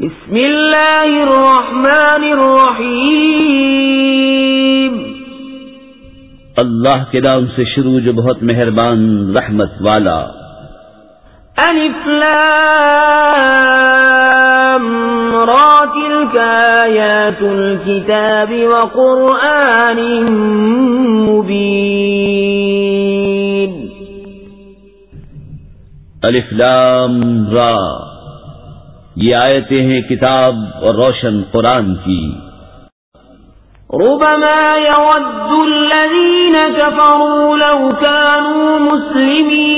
بسم الله الرحمن الرحيم اللہ کے نام سے شروع جو بہت مہربان رحمت والا۔ ألف لام را تلك آيات الكتاب وقرآن مبين الف لام را۔ یہ آیتیں ہیں کتاب اور روشن قرآن کی۔ ربما يود الذين كفروا لو كانوا مسلمين.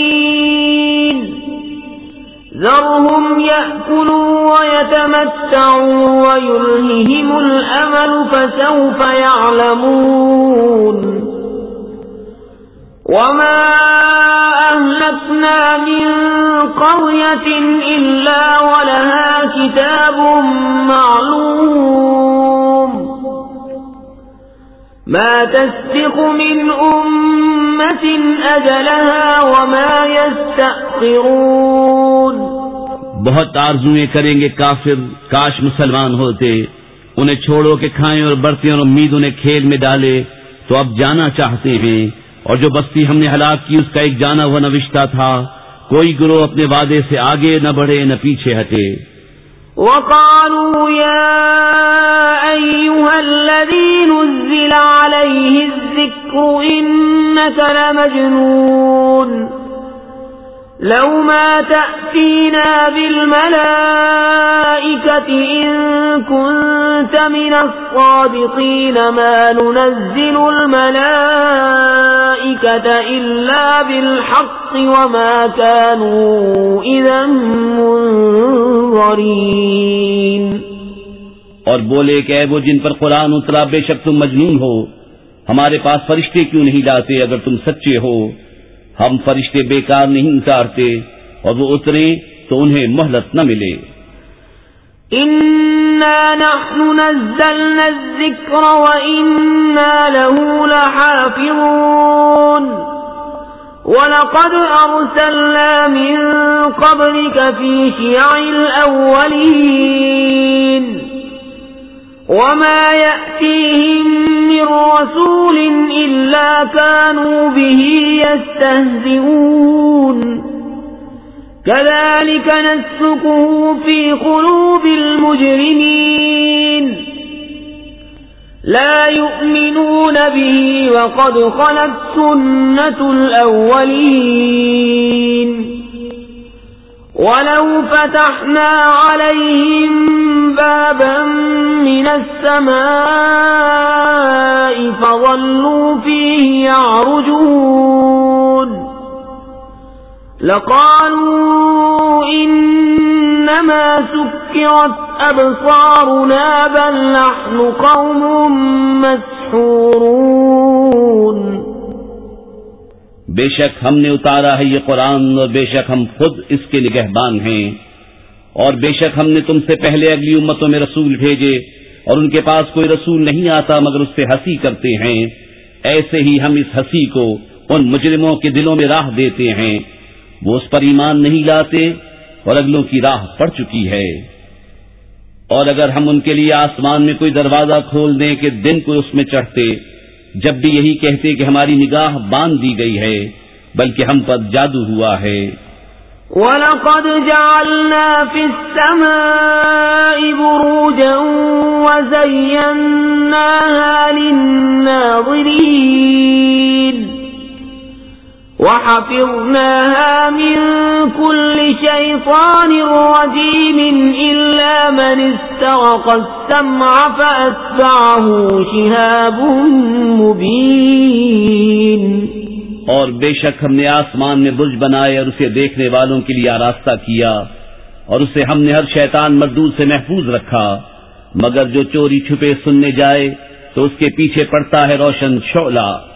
ذرهم يأكلوا ويتمتعوا ويلههم الأمل فسوف يعلمون. وما أهلكنا من قرية إلا ولها كتاب معلوم. ما تسبق من أمة أجلها وما يستأخرون. بہت آرزویں کریں گے کافر، کاش مسلمان ہوتے، انہیں چھوڑو کہ کھائیں اور برتیں اور امید انہیں کھیل میں ڈالے، تو اب جانا چاہتے ہیں۔ اور جو بستی ہم نے ہلاک کی، اس کا ایک جانا ہوا نوشتہ تھا۔ کوئی گروہ اپنے وعدے سے آگے نہ بڑھے، نہ پیچھے ہٹے۔ وقالوا يا أيها الذي نزل عليه الذكر إنك لمجنون۔ لو ما تأتينا بالملائكة إن كنت من الصادقين ما ننزل الملائكة إلا بالحق وما كانوا إذا منظرين. اور بولے کہ اے وہ جن پر قرآن اترا بے شک تم مجنون ہو، ہمارے پاس فرشتے کیوں نہیں لاتے اگر تم سچے ہو؟ ہم فرشتے بیکار نہیں اتارتے اور وہ اترے تو انہیں مہلت نہ ملے۔ إنا نحن نزلنا الذكر وإنا له لحافظون۔ ولقد أرسلنا من قبلك في شيع الأولين۔ وما يأتيهم من رسول إلا كانوا به يستهزئون كذلك نسكه في قلوب المجرمين لا يؤمنون به وقد خلت سنة الأولين ولو فتحنا عليهم بابا من السماء فظلوا فيه يعرجون. لقالوا إنما سكرت أبصارنا بل نحن قوم مسحورون. بے شک ہم نے اتارا ہے یہ قرآن اور بے شک ہم خود اس کے نگہبان ہیں اور بے شک ہم نے تم سے پہلے اگلی امتوں میں رسول بھیجے اور ان کے پاس کوئی رسول نہیں آتا مگر اس سے ہنسی کرتے ہیں۔ ایسے ہی ہم اس ہنسی کو ان مجرموں کے دلوں میں راہ دیتے ہیں۔ وہ اس پر ایمان نہیں لاتے اور اگلوں کی راہ پڑ چکی ہے۔ اور اگر ہم ان کے لیے آسمان میں کوئی دروازہ کھول دیں کہ دن کو اس میں چڑھتے جب بھی یہی کہتے کہ ہماری نگاہ باندھ دی گئی ہے، بلکہ ہم پر جادو ہوا ہے۔ وَلَقَدْ جَعَلْنَا فِي السَّمَاءِ بُرُوجًا وَزَيَّنَّاهَا لِلنَّاظِرِينَ وَحَفِظْنَاهَا مِن كُلِّ شَيْطَانٍ رَّجِيمٍ إِلَّا مَنِ اسْتَرَقَ السَّمْعَ فَأَتْبَعَهُ شِهَابٌ مُّبِينٌ. اور بے شک ہم نے آسمان میں برج بنائے اور اسے دیکھنے والوں کے لیے آراستہ کیا اور اسے ہم نے ہر شیطان مردود سے محفوظ رکھا، مگر جو چوری چھپے سننے جائے تو اس کے پیچھے پڑتا ہے روشن شعلہ۔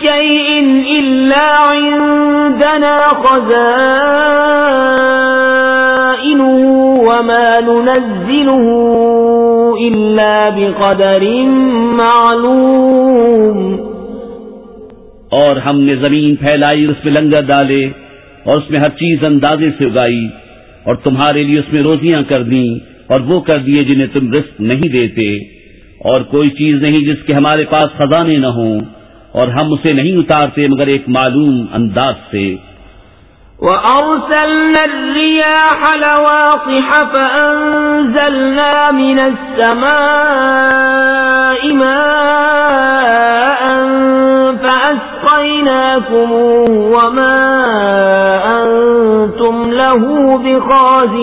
شيء إلا عندنا خزائنه وما ننزله إلا بقدر معلوم. اور ہم نے زمین پھیلائی، اس میں لنگر ڈالے اور اس میں ہر چیز اندازے سے اگائی اور تمہارے لیے اس میں روزیاں کر دیں اور وہ کر دیے جنہیں تم رزق نہیں دیتے اور کوئی چیز نہیں جس کے ہمارے پاس خزانے نہ ہوں۔ اور ہم اسے نہیں اتارتے مگر ایک معلوم انداز سے۔ وأرسلنا الرياح لواقح فأنزلنا من السماء ماء فأسقيناكم وما أنتم له بخازنين۔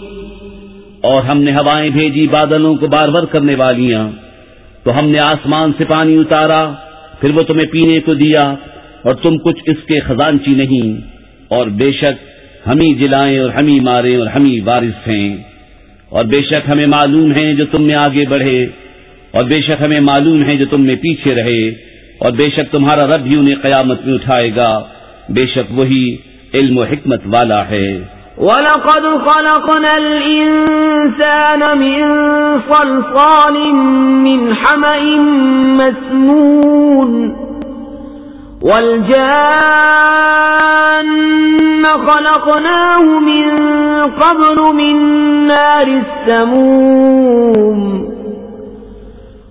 اور ہم نے ہوائیں بھیجی بادلوں کو بار بار کرنے والیاں۔ تو ہم نے آسمان سے پانی اتارا، پھر وہ تمہیں پینے کو دیا، اور تم کچھ اس کے خزانچی نہیں۔ اور بے شک ہم ہی جلائیں اور ہم ہی مارے اور ہم ہی وارث ہیں۔ اور بے شک ہمیں معلوم ہے جو تم میں آگے بڑھے، اور بے شک ہمیں معلوم ہے جو تم میں پیچھے رہے۔ اور بے شک تمہارا رب بھی انہیں قیامت میں اٹھائے گا۔ بے شک وہی علم و حکمت والا ہے۔ وَلَقَدْ خَلَقْنَا الْإِنسَانَ مِنْ صَلْصَالٍ مِنْ حَمَئٍ مَسْنُونٍ وَالْجَانَّ خَلَقْنَاهُ مِنْ قَبْلُ مِنْ نَارِ السَّمُومِ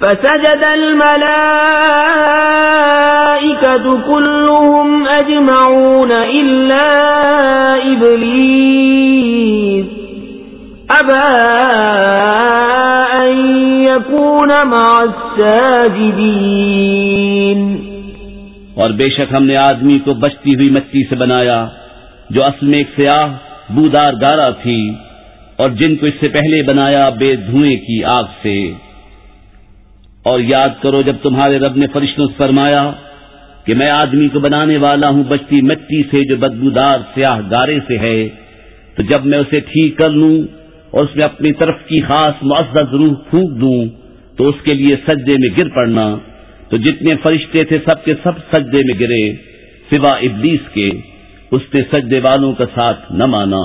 فسجد الملائكة كلهم أجمعون إلا إبليس. أبى أن يكون مع الساجدين. اور بے شک ہم نے آدمی کو بچتی ہوئی مچی سے بنایا، جو اصل میں ایک سیاہ، بودار گارا تھی، اور جن کو اس سے پہلے بنایا بے دھوئیں کی آگ سے۔ اور یاد کرو جب تمہارے رب نے فرشتوں سے فرمایا کہ میں آدمی کو بنانے والا ہوں، بچتی مٹی سے جو بدبودار سیاہ گارے سے ہے، تو جب میں اسے ٹھیک کر لوں اور اس میں اپنی طرف کی خاص معزز روح پھونک دوں، تو اس کے لیے سجدے میں گر پڑنا۔ تو جتنے فرشتے تھے سب کے سب سجدے میں گرے، سوا ابلیس کے، اس نے سجدے والوں کا ساتھ نہ مانا۔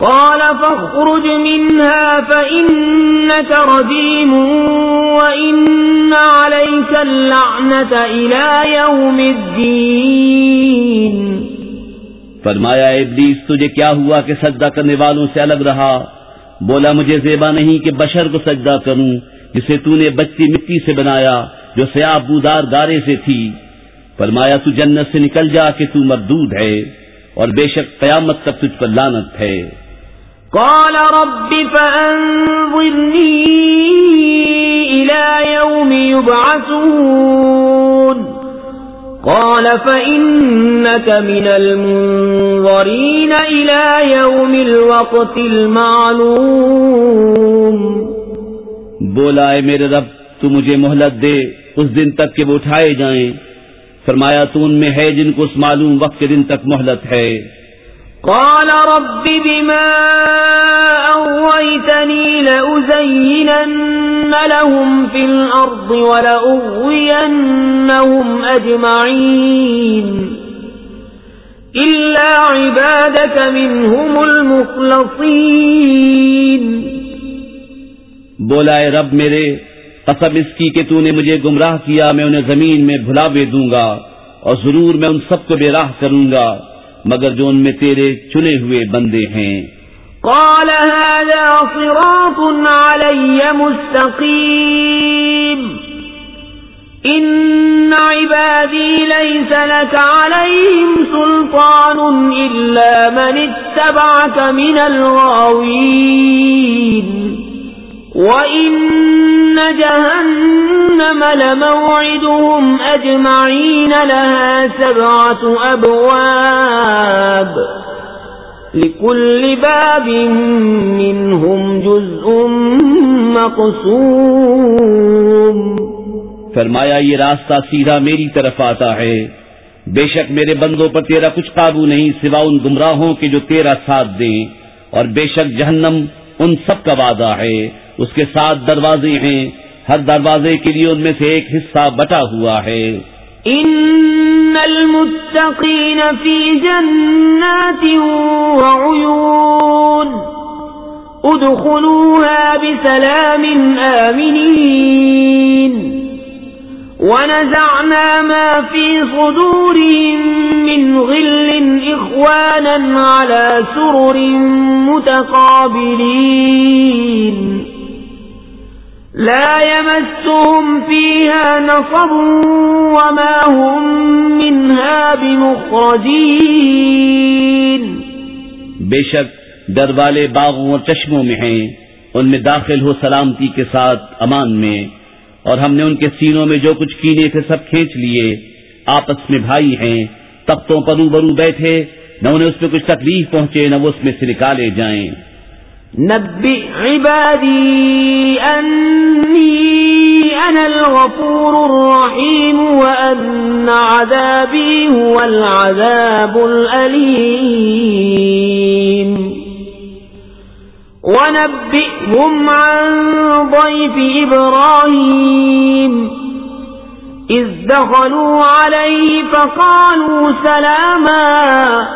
قال فاخرج منها فإنك رجيم وإن عليك اللعنة إلى يوم الدين. فرمایا، ابلیس، تجھے کیا ہوا کہ سجدہ کرنے والوں سے الگ رہا؟ بولا، مجھے زیبا نہیں کہ بشر کو سجدہ کروں، جسے تو نے بچی مٹی سے بنایا، جو سیاہ بودار گارے سے تھی۔ فرمایا، تو جنت سے نکل جا کہ تو مردود ہے، اور بے شک قیامت تک تجھ پر لانت ہے۔ قال رب فأنظرني إلى يوم يبعثون. قال فإنك من المنظرين إلى يوم الوقت المعلوم. بولا، اے میرے رب، تو مجھے مہلت دے، اس دن تک کہ وہ اٹھائے جائیں۔ فرمایا، تو ان میں ہے جن کو اس معلوم وقت کے دن تک مہلت ہے۔ قال رب بما أغويتني لأزينن لهم في الأرض ولأغوينهم أجمعين. إلا عبادك منهم المخلصين. بولا اے رب میرے، قسم اس کی کہ تو نے مجھے گمراہ کیا، میں انہیں زمین میں بھلاوے دوں گا اور ضرور میں ان سب کو بے راہ کروں گا۔ مگر جو ان میں تیرے چنے ہوئے بندے ہیں۔ قال هذا صراط علي مستقيم۔ إن عبادي ليس لك عليهم سلطان إلا من اتبعك من الغاوين۔ وَإِنَّ جَهَنَّمَ لَمَوْعِدُهُمْ أَجْمَعِينَ لَهَا سَبْعَةُ أَبْوَابٍ لِكُلِّ بَابٍ مِّنْهُمْ جُزْءٌ مَقْسُومٌ فرمایا، یہ راستہ سیدھا میری طرف آتا ہے۔ بے شک میرے بندوں پر تیرا کچھ قابو نہیں، سوا ان گمراہوں کے جو تیرا ساتھ دیں۔ اور بے شک جہنم ان سب کا وعدہ ہے۔ اس کے ساتھ دروازے ہیں۔ ہر دروازے کے لیے ان میں سے ایک حصہ بٹا ہوا ہے۔ ان المتقین فی جنات وعیون ادخلوها بسلام آمنین ونزعنا ما في صدورهم من غل إخوانا على سرر متقابلين لا يمسهم فيها نصب وما هم منها بمخرجين. بے شک در والے باغوں اور چشموں میں ہیں، ان میں داخل ہو سلامتی کے ساتھ امان میں، اور ہم نے ان کے سینوں میں جو کچھ کینے تھے سب کھینچ لیے۔ آپس میں بھائی ہیں، تختوں پر روبرو بیٹھے، نہ انہیں اس میں کچھ تکلیف پہنچے، نہ وہ اس میں سے نکالے جائیں۔ نبئ عبادي أني أنا الغفور الرحيم وأن عذابي هو العذاب الأليم. ونبئهم عن ضيف إبراهيم. إذ دخلوا عليه فقالوا سلاما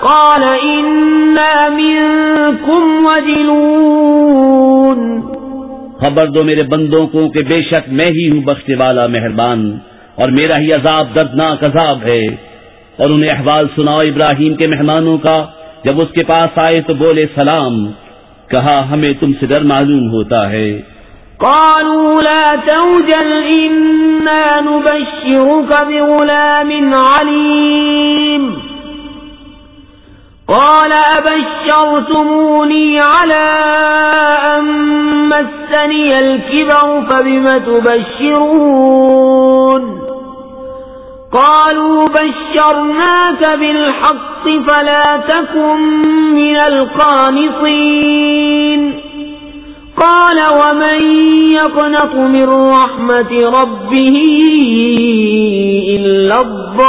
قال إنا منكم وجلون خبر دو میرے بندوں کو کہ بے شک میں ہی ہوں بخشنے والا مہربان اور میرا ہی عذاب دردناک عذاب ہے۔ اور انہیں احوال سناؤ ابراہیم کے مہمانوں کا جب اس کے پاس آئے تو بولے سلام۔ کہا ہمیں تم سے ڈر معلوم ہوتا ہے۔ قالوا لا توجل إنا نبشرك بغلام عليم قال أبشرتموني على أن مسني الكبر فبم تبشرون؟ قالوا بشرناك بالحق فلا تكن من القانطين. قال ومن يقنط من رحمة ربه إلا الضالون.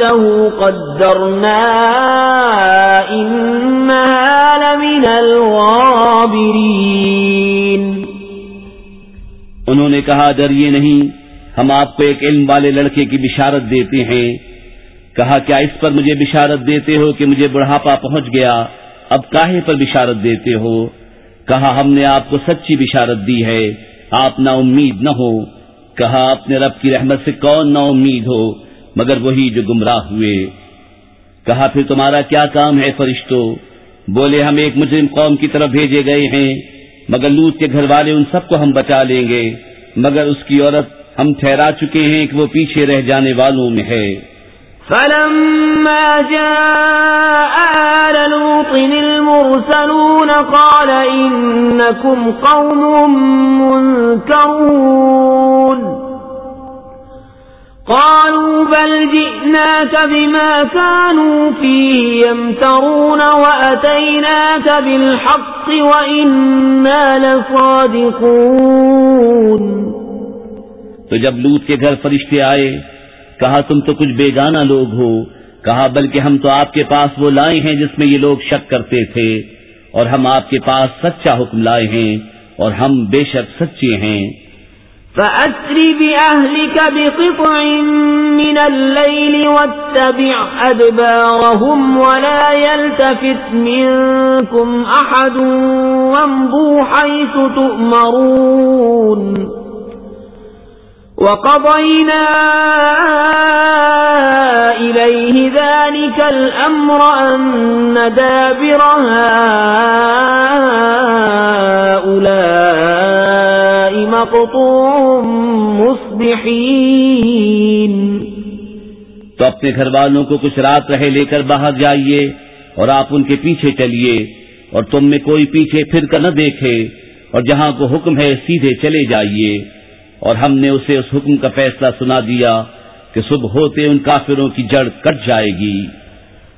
امرأته قدرنا إنها لمن الغابرين. انہوں نے کہا ڈریے نہیں، ہم آپ کو ایک علم والے لڑکے کی بشارت دیتے ہیں۔ کہا، کیا اس پر مجھے بشارت دیتے ہو کہ مجھے بڑھاپا پہنچ گیا؟ اب کاہے پر بشارت دیتے ہو؟ کہا، ہم نے آپ کو سچی بشارت دی ہے، آپ نا امید نہ ہو۔ کہا، اپنے رب کی رحمت سے کون نا امید ہو؟ مگر وہی جو گمراہ ہوئے۔ کہا، پھر تمہارا کیا کام ہے فرشتوں بولے، ہم ایک مجرم قوم کی طرف بھیجے گئے ہیں، مگر لوت کے گھر والے ان سب کو ہم بچا لیں گے۔ مگر اس کی عورت ہم ٹھہرا چکے ہیں کہ وہ پیچھے رہ جانے والوں میں ہے۔ فلما جاء آل لوط المرسلون قال إنكم قوم منكرون۔ قالوا بل جئناك بما كانوا فيه يمترون وأتيناك بالحق وإنا لصادقون. تو جب لوت کے گھر فرشتے آئے، کہا تم تو کچھ بیگانہ لوگ ہو، کہا بلکہ ہم تو آپ کے پاس وہ لائے ہیں جس میں یہ لوگ شک کرتے تھے، اور ہم آپ کے پاس سچا حکم لائے ہیں، اور ہم بے شک سچے ہیں۔ فأسر بأهلك بقطع من الليل واتبع أدبارهم ولا يلتفت منكم أحد وامضوا حيث تؤمرون وقضينا إليه ذلك الأمر أن دابر هؤلاء مقطوع مصبحين تو اپنے گھر والوں کو کچھ رات رہے لے کر باہر جائیے اور آپ ان کے پیچھے چلیے اور تم میں کوئی پیچھے پھر کر نہ دیکھے اور جہاں کو حکم ہے سیدھے چلے جائیے۔ اور ہم نے اسے اس حکم کا فیصلہ سنا دیا کہ صبح ہوتے ان کافروں کی جڑ کٹ جائے گی۔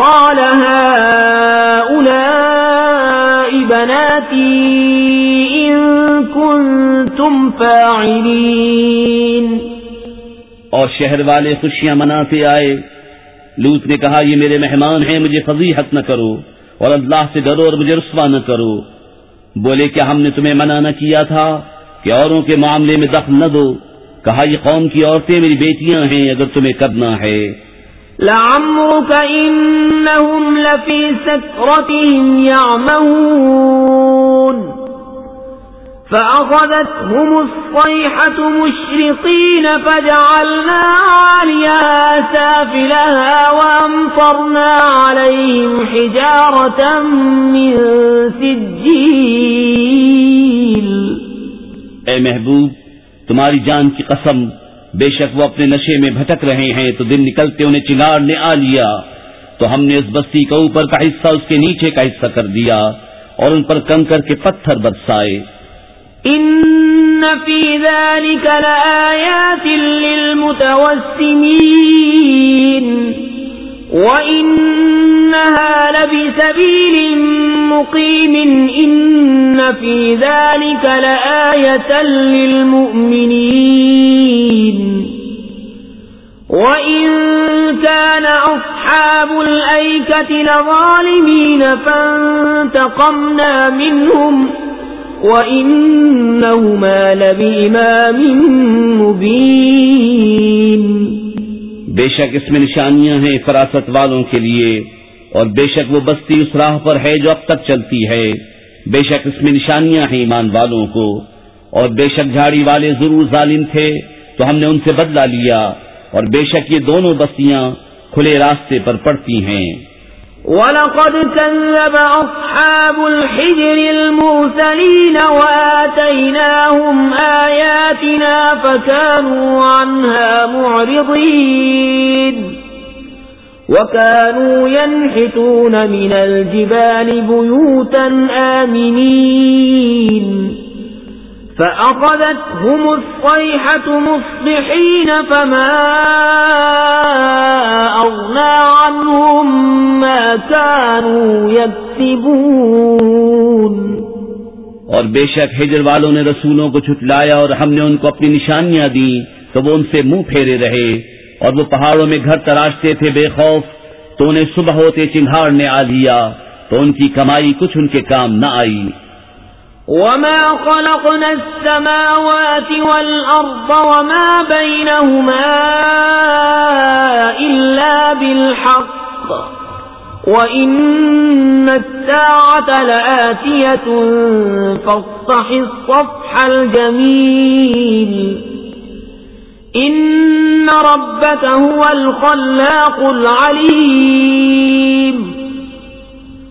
قال هؤلاء بناتي إن كنتم فاعلين. اور شہر والے خوشیاں مناتے آئے. لوت نے کہا، یہ میرے مہمان ہیں، مجھے فضیحت نہ کرو اور اللہ سے ڈرو اور مجھے رسوا نہ کرو۔ بولے، کیا ہم نے تمہیں منع نہ کیا تھا کہ اوروں کے معاملے میں دخل نہ دو؟ کہا، یہ قوم کی عورتیں میری بیٹیاں ہیں، اگر تمہیں کرنا ہے۔ لعمرك إنهم لفي سكرتهم يعمهون. فأخذتهم الصيحة مشرقين فجعلنا عاليها سافلها وأمطرنا عليهم حجارة من سجيل. اے محبوب، تمہاری جان کی قسم بے شک وہ اپنے نشے میں بھٹک رہے ہیں، تو دن نکلتے انہیں چنگار نے آ لیا۔ تو ہم نے اس بستی کا اوپر کا حصہ، اس کے نیچے کا حصہ کر دیا اور ان پر کنکر کے پتھر برسائے۔ إن في ذلك لآيات للمتوسمين وإنها لبسبيل مقيم إن في ذلك لآية للمؤمنين وإن كان أصحاب الأيكة لظالمين فانتقمنا منهم وَإِنَّهُمَا لَبِإِمَامٍ مُبِينٍ بے شک اس میں نشانیاں ہیں فراست والوں کے لیے اور بے شک وہ بستی اس راہ پر ہے جو اب تک چلتی ہے۔ بے شک اس میں نشانیاں ہیں ایمان والوں کو۔ اور بے شک جھاڑی والے ضرور ظالم تھے، تو ہم نے ان سے بدلہ لیا۔ اور بے شک یہ دونوں بستیاں کھلے راستے پر پڑتی ہیں۔ وَلَقَدْ كَذَّبَ أَصْحَابُ الْحِجْرِ الْمُرْسَلِينَ وَآتَيْنَاهُمْ آيَاتِنَا فَكَانُوا عَنْهَا مُعْرِضِينَ۔ وَكَانُوا يَنْحِتُونَ مِنَ الْجِبَالِ بُيُوتًا آمِنِينَ فأخذتهم الصيحة مصبحين فما أغنى عنهم ما كانوا يكسبون اور بے شک ہجر والوں نے رسولوں کو چھٹلایا اور ہم نے ان کو اپنی نشانیاں دی تو وہ ان سے منہ پھیرے رہے۔ اور وہ پہاڑوں میں گھر تراشتے تھے بے خوف، تو انہیں صبح ہوتے چنگھاڑنے آ لیا تو ان کی کمائی کچھ ان کے کام نہ آئی۔ وما خلقنا السماوات والأرض وما بينهما إلا بالحق، وإن الساعة لآتية فاصطح الصفح الجميل۔ إن ربك هو الخلاق العليم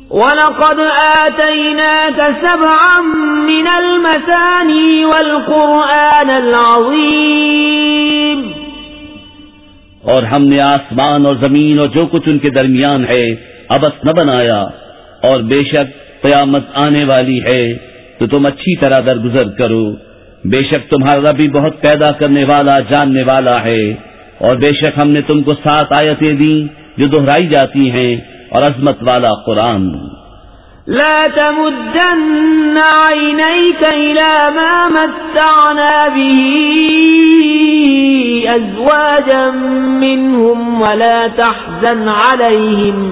وَلَقَدْ آتَيْنَاكَ سَبْعًا مِنَ الْمَثَانِي وَالْقُرْآنَ الْعَظِيمِ اور ہم نے آسمان اور زمین اور جو کچھ ان کے درمیان ہے ابس نہ بنایا، اور بے شک قیامت آنے والی ہے، تو تم اچھی طرح درگزر کرو۔ بے شک تمہارا بھی بہت پیدا کرنے والا، جاننے والا ہے۔ اور بے شک ہم نے تم کو سات آیتیں دی جو دہرائی جاتی ہیں اور عظمت والا قرآن۔ لا تمدن عينيك إلى ما متعنا به أزواجا منهم ولا تحزن عليهم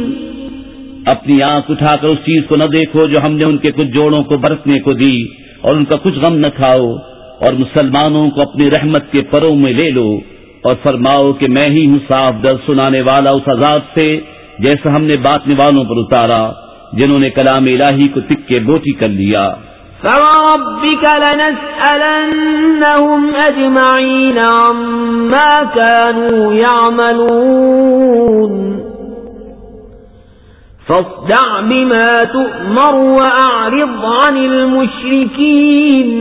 اپنی آنکھ اٹھا کر اس چیز کو نہ دیکھو جو ہم نے ان کے کچھ جوڑوں کو برتنے کو دی اور ان کا کچھ غم نہ کھاؤ اور مسلمانوں کو اپنی رحمت کے پروں میں لے لو اور فرماؤ کہ میں ہی ہوں صاف در سنانے والا اس عذاب سے جیسا ہم نے بات نوالوں پر اتارا جنہوں نے کلام الہی کو تک کے بوٹی کر لیا۔ فَرَبِّكَ لَنَسْأَلَنَّهُمْ أَجْمَعِينَ عَمَّا كَانُوا يَعْمَلُونَ فَاصْدَعْ بِمَا تُؤْمَرُ وَأَعْرِضْ عَنِ الْمُشْرِكِينَ.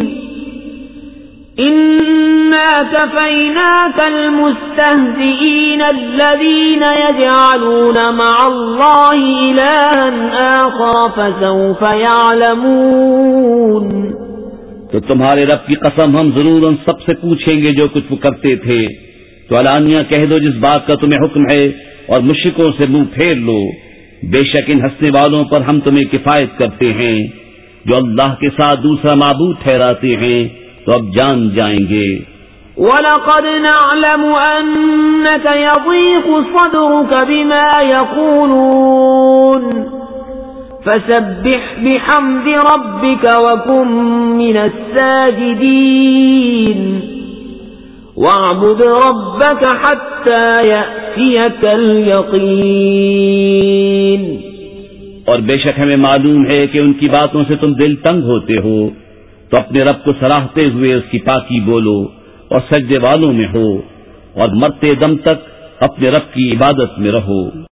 كفيناك المستهزئين الذين يجعلون مع الله إلها آخر فسوف يعلمون. تو تمہارے رب کی قسم ہم ضرور ان سب سے پوچھیں گے جو کچھ وہ کرتے تھے۔ تو علانیہ کہہ دو جس بات کا تمہیں حکم ہے اور مشرکوں سے منہ پھیر لو۔ بے شک ان ہنسنے والوں پر ہم تمہیں کفایت کرتے ہیں۔ جو اللہ کے ساتھ دوسرا معبود ٹھہراتے ہیں، تو اب جان جائیں گے۔ وَلَقَدْ نَعْلَمُ أَنَّكَ يَضِيقُ صَدْرُكَ بِمَا يَقُولُونَ۔ فَسَبِّحْ بِحَمْدِ رَبِّكَ وَكُن مِّنَ السَّاجِدِينَ۔ وَاعْبُدْ رَبَّكَ حَتَّى يَأْتِيَكَ الْيَقِينُ. اور بے شک ہمیں معلوم ہے کہ ان کی باتوں سے تم دل تنگ ہوتے ہو، تو اپنے رب کو سراہتے ہوئے اس کی پاکی بولو اور سجدے والوں میں ہو اور مرتے دم تک اپنے رب کی عبادت میں رہو۔